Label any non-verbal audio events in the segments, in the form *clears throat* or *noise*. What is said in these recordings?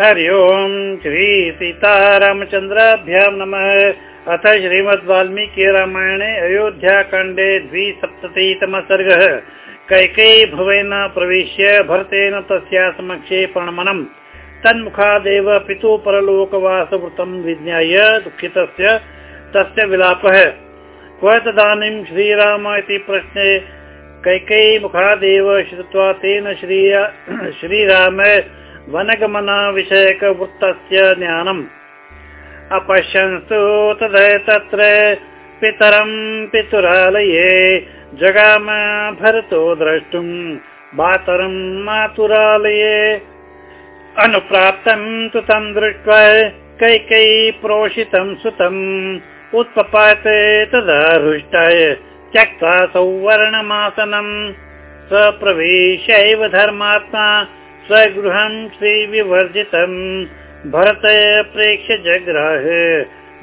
हरि ओम् श्री सीतारामचन्द्राभ्यां नमः। अथ श्रीमद् वाल्मीकि रामायणे अयोध्याकाण्डे द्विसप्ततितमः सर्गः कैकेयी भवेन प्रविश्य भरतेन तस्या समक्षे प्रणमनम् तन्मुखादेव पितुः परलोकवासवृतं विज्ञाय दुःखितस्य तस्य विलापः। क्व तदानीं श्रीराम इति प्रश्ने कैकेयी मुखादेव श्रुत्वा तेन *clears throat* श्रीराम वनगमनविषयकवृत्तस्य ज्ञानम्। अपश्यन्तु तद तत्र पितरं पितुरालये जगाम भरतो द्रष्टुम् मातरं मातुरालये। अनुप्राप्तं तु तं दृष्ट्वा कैकैः प्रोषितं सुतम्। उत्पपाते तदा हृष्टाय त्यक्त्वा सौवर्णमासनम्। स्वप्रवेशैव धर्मात्मा स्वगृहं श्रीविवर्जितम्। भरत प्रेक्ष्य जग्राह।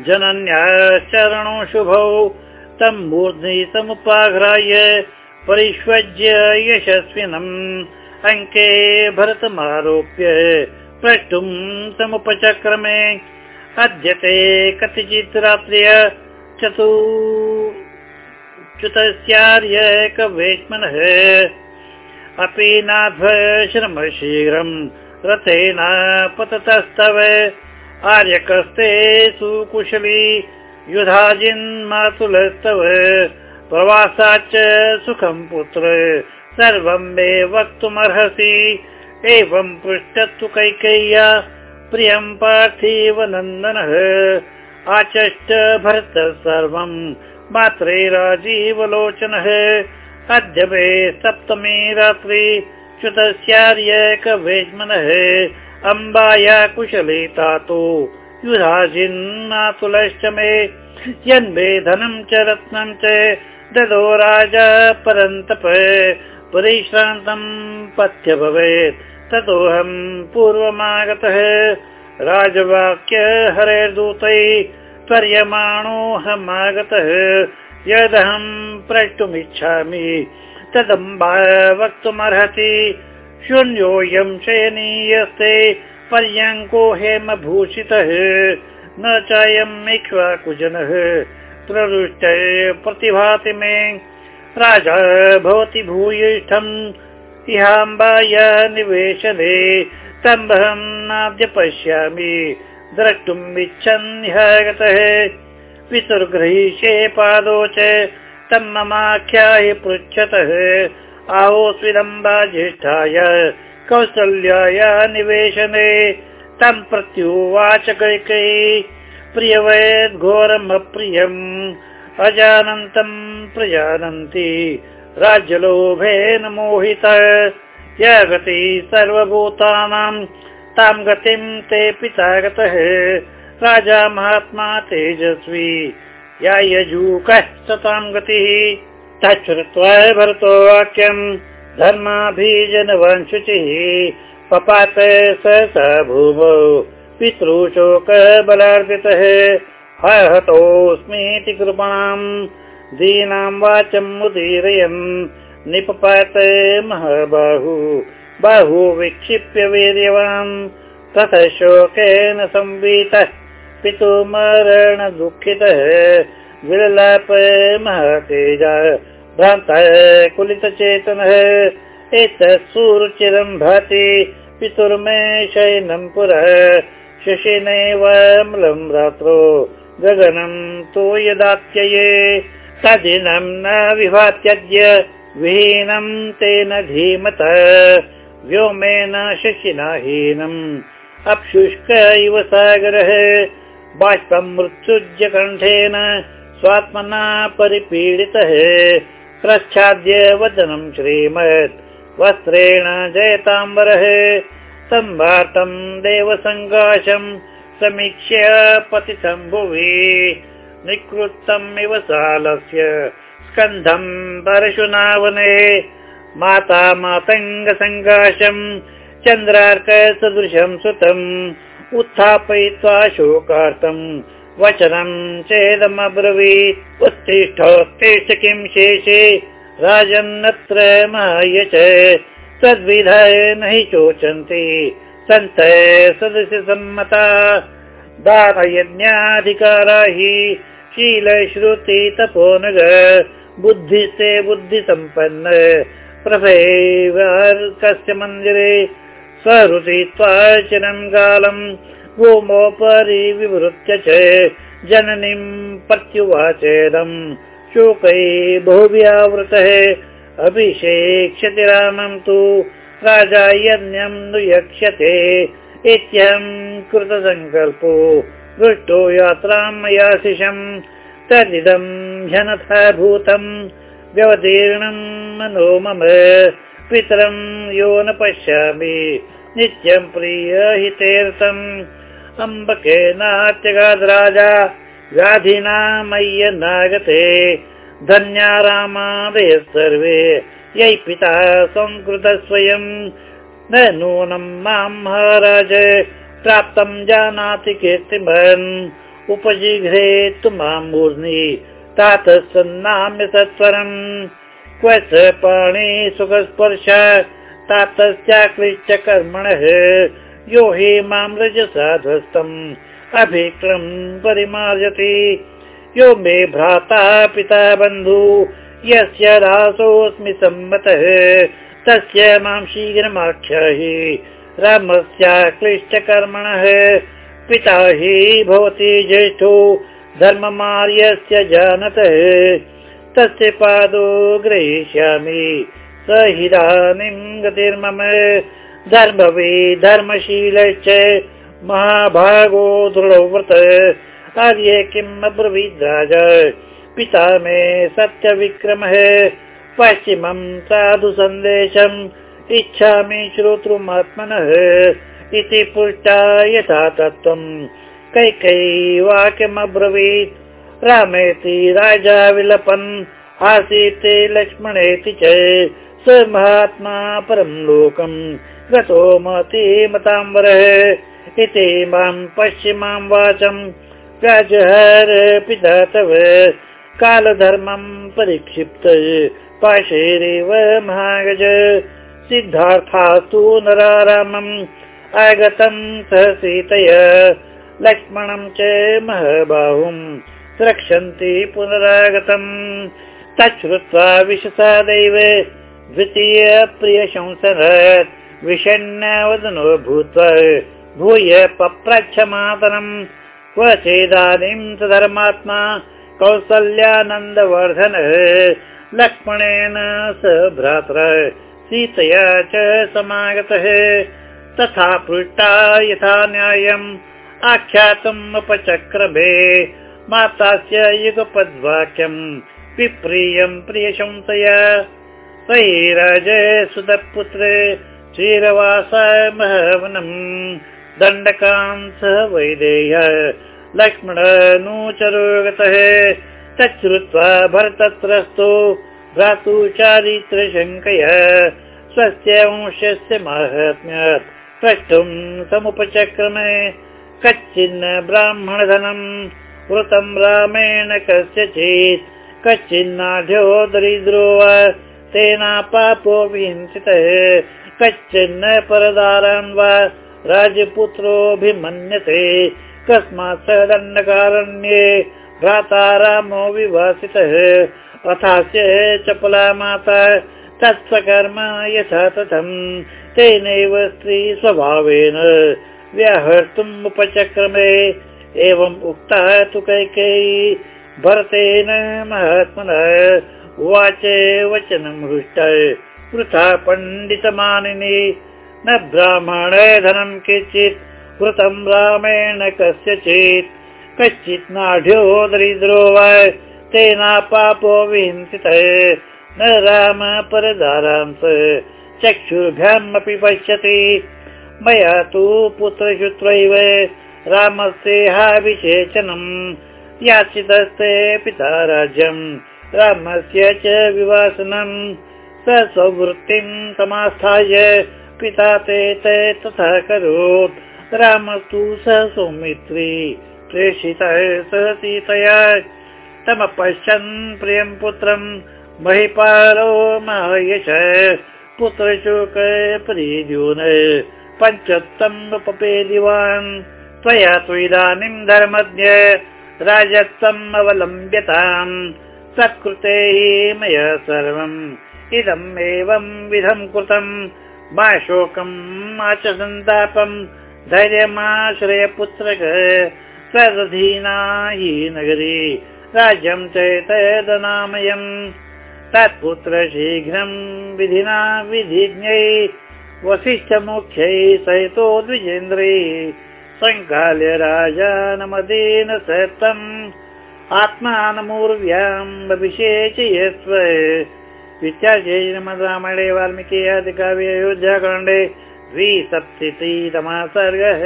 जनन्याश्चरणो शुभौ। तं मूर्ध्नि समुपाघ्राय परिष्वज्य यशस्विनम्। अङ्के भरतमारोप्य प्रष्टुं समुपचक्रमे। अद्यते कतिचित् रात्र्य चतुश्च्युतस्यार्य कवेश्मनः अपि नाध्व श्रम शीघ्रम् रथेन पततस्तव आर्यकस्ते सुकुशली युधाजिन्मातुलस्तव प्रवासाच्च सुखं पुत्र सर्वं मे वक्तुमर्हसि। एवं पृष्ठतु कैकेय्या प्रियं पार्थिव नन्दनः। आचष्ट भरत सर्वं मात्रे राजीवलोचनः अद्य सप्तमी रात्रि च्युतस्यार्य कवेश्मनः अम्बाया कुशले तातो युधाजिन्नातुलश्च मे। यन्मे धनं च रत्नं च ददो राजा परन्तप। परिश्रान्तं पथ्य भवेत् ततोऽहं पूर्वमागतः। राजवाक्य हरेर्दूतै त्वर्यमाणोऽहमागतः यदहं प्रष्टुमिच्छामि तदम्बा वक्तुमर्हति शून्योऽयं शयनीयस्ते पर्यङ्को हेमभूषितः न चायम् इक्ष्वाकुजनः प्रवृष्ट प्रतिभाति मे राजा भवति भूयिष्ठम्। इहाम्बाय निवेशने तम्बहं नाद्य पश्यामि द्रष्टुम् इच्छन् ह्यगतः पितुर्गृहीषे पादो च तं ममाख्याहि पृच्छतः। आहोस्विदम्बा ज्येष्ठाय कौसल्याय निवेशने। तं प्रत्युवाच कैकैः प्रियवेद् घोरम् अप्रियम् अजानन्तम् प्रजानन्ति राज्यलोभेन मोहितः। य गति सर्वभूतानां तां गतिं ते पिता गतः राजा महात्मा तेजस्वी। या यजूकः सतां गतिः। तच्छ्रुत्वा भरतो वाक्यम् धर्माभिजनवंशुचिः। पपात स स भूमौ पितृशोक बलार्जितः। हतोऽस्मीति कृपाम् दीनां वाचम् उदीरयन् निपपात महाबाहु बाहु विक्षिप्य वीर्यवान्। ततः शोकेन संवीतः पितुमरण दुःखितः विललाप महतेज भ्रान्तः कुलितचेतनः एतत् सुरुचिरं भाति पितुर्मे शयनं पुरः शशिनैव म्लं रात्रो गगनं तु यदात्यये। तदिनं न विभात्यद्य विहीनं तेन धीमत व्योमेन शशिनाहीनम् अप्शुष्क इव सागरः बाष्पं मृत्युज्य कण्ठेन स्वात्मना परिपीडितः प्रच्छाद्य वदनं श्रीमत् वस्त्रेण जयताम्बरः सम्भातं देवसङ्गाशम् समीक्ष्य पतितम्भुवि निकृत्तम् इव सालस्य स्कन्धम् परशुनावने। माता मातङ्गसङ्गाशम् चन्द्रार्क सदृशं सुतम् उत्थापयित्वा शोकार्थम् वचनं चेदमब्रवीत् उत्तिष्ठोत्तिष्ठ किं शेषे राजन्नत्र माय च। तद्विधाय न हि शोचन्ति सन्त सदस्यसम्मता दानयज्ञाधिकारा हि शीलश्रुति तपो नग बुद्धिसम्पन्न। प्रभैर्कस्य मन्दिरे स्वरुचित्वा चिरं कालम् भूमोपरि विवृत्य च जननीं प्रत्युवाचेदम् शोकै बहुव्यावृतः अभिषेक्ष्यति रामं तु राजा यज्ञं नुयक्ष्यते इत्यहं कृतसङ्कल्पो दृष्टो यात्रां मया शिशम् तदिदं ह्यनथा भूतम् व्यवतीर्णं मनो मम पितरं यो न पश्यामि। नित्यं प्रिय हितेऽर्थम्। अम्बकेनात्यगाद् राजा व्याधिना मय्य धन्या रामादय सर्वे यै पिता संकृत स्वयं। न नूनं मां महाराज प्राप्तं जानाति कीर्तिमन्। उपजिघ्रे तु मां मूर्नि सन्नाम्य सत्वरम् क्व स पाणि सुखस्पर्श तातश्चाक्लिश्च कर्मणः। यो हि मां रजसाध्वस्तम् अभिक्रम् परिमार्जति। यो मे भ्राता पिता बन्धु यस्य दासोऽस्मि सम्मतः तस्य मां शीघ्रमाख्याहि। रामस्याक्लिष्टकर्मणः पिता हि भवति ज्येष्ठो धर्ममार्यस्य जानतः तस्य पादो ग्रहीष्यामि। स इदानीं गतिर्मम धर्मवि धर्मशीलश्च महाभागो दृढव्रत। कार्ये किम् अब्रवीद् राजा? पिता मे सत्यविक्रमः। पश्चिमं साधु सन्देशम् इच्छामि श्रोतृमात्मनः इति पुष्टा यथा तत्त्वम् कैकै वाक्यमब्रवीत् रामेति राजा विलपन् आसीत् लक्ष्मणेति च स महात्मा परं लोकम् गतो मति मताम्बरः इति मां पश्चिमां वाचम् व्याजहर पिता तव कालधर्मं परिक्षिप्त पाशैरेव महागज सिद्धार्थास्तु नरारामम् आगतं सह सीतय लक्ष्मणं च महबाहुम् रक्षन्ति पुनरागतम्। तच्छ्रुत्वा प्रियशंसरत् विषण्णवदनो भूत्वा भूय पप्रच्छमातरम् क्व चेदानीं स धर्मात्मा कौसल्यानन्दवर्धनः। लक्ष्मणेन स भ्रात्र सीतया च समागतः। तथा पृष्टा यथा न्यायम्। आख्यातम् अपचक्रमे मातास्य युगपद्वाक्यम् विप्रियम् प्रियशंसया। राज सुतपुत्रे श्रीरवास महवनम् दण्डकान् सह वैदेह्य लक्ष्मणनुचरो गतः तच्छ्रुत्वा भरतत्रस्तो भ्रातु चारित्रशङ्कय स्वस्य वंशस्य माहात्म्यात् प्रष्टुम् समुपचक्रमे कच्चिन्न ब्राह्मणधनम् वृतम् रामेण कस्यचित् कच्चिन्नाढ्यो दरिद्रो वा तेनापापो विहिंसितः कश्चिन्न परदारान् वा राजपुत्रोऽभिमन्यते कस्मात् स दण्डकारण्ये भ्राता रामो विभासितः अथास्य चपला माता तत्स्वकर्म यथा तथम् तेनैव स्त्री स्वभावेन व्याहर्तुम् उपचक्रमे एवम् उक्ता तु कैकेयी भरतेन महात्मनः उवाच वचनम् हृष्ट। वृथा पण्डितमानिनि न ब्राह्मण धनं किञ्चित् वृतं रामेण कस्यचित्। कश्चित् नाढ्यो दरिद्रो वा तेनापापो विहिंसितः न राम परदारांस चक्षुर्भ्यामपि पश्यति। मया तु पुत्रशुत्रैव रामस्येहाभिषेचनम् याचितस्ते पिता राज्यम् रामस्य च विवासनम् स स्ववृत्तिं समास्थाय पिता ते तथा करोत्। रामस्तु स सौमित्री प्रेषितः सह सीतया। तमपश्यन् प्रियं पुत्रम् महिपालो महयश। पुत्रशोक परिद्यून। पञ्चोत्तम उपपेदिवान् त्वया तु इदानीं धर्मज्ञ राजत्वम् अवलम्ब्यताम् सत्कृते मया सर्वम्। इदम् एवं विधम् कृतम्। मा शोकम् मा च सन्तापम् धैर्यमाश्रय पुत्रक तदधीना हि नगरी। राज्यं चैतदनामयम् तत्पुत्र शीघ्रम् विधिना विधिज्ञै। वसिष्ठमुख्यै सहितो द्विजेन्द्रै सङ्काल्य राजानमदेन सतम् आत्मानमूर्व्याम् अभिषेचयस्व श्रीमद् रामायणे वाल्मीकि आदिकाव्ये अयोध्याकाण्डे द्विसप्ततितमः सर्गः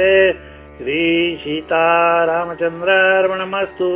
श्रीसीतारामचन्द्रार्पणमस्तु